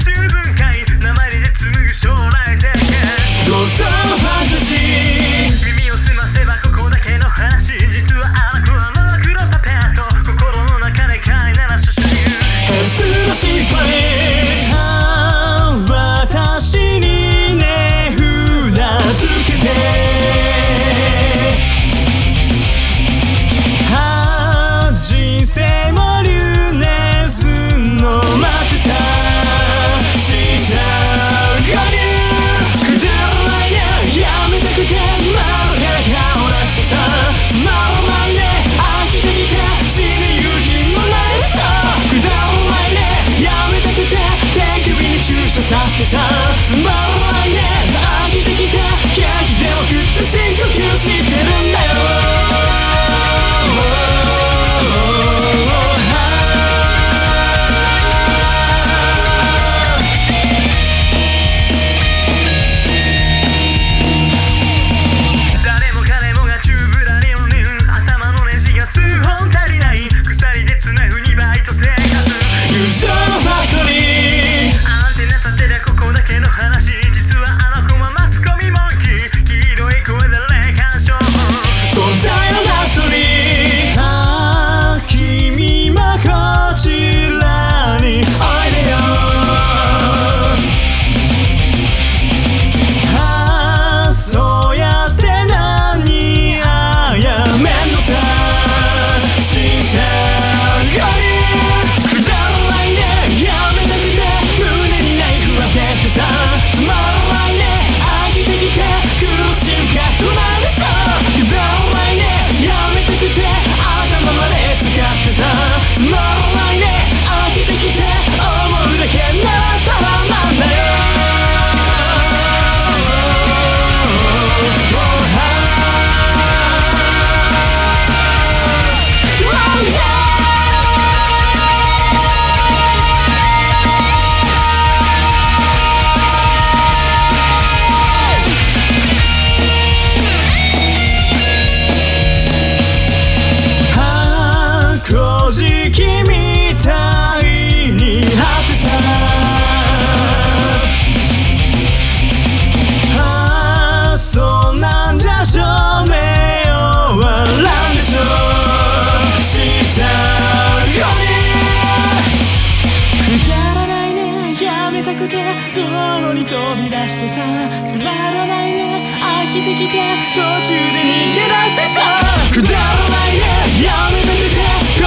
to. て道路に飛び出してさつまらないね。飽きてきて途中で逃げ出してしくだらないね。やめてくて。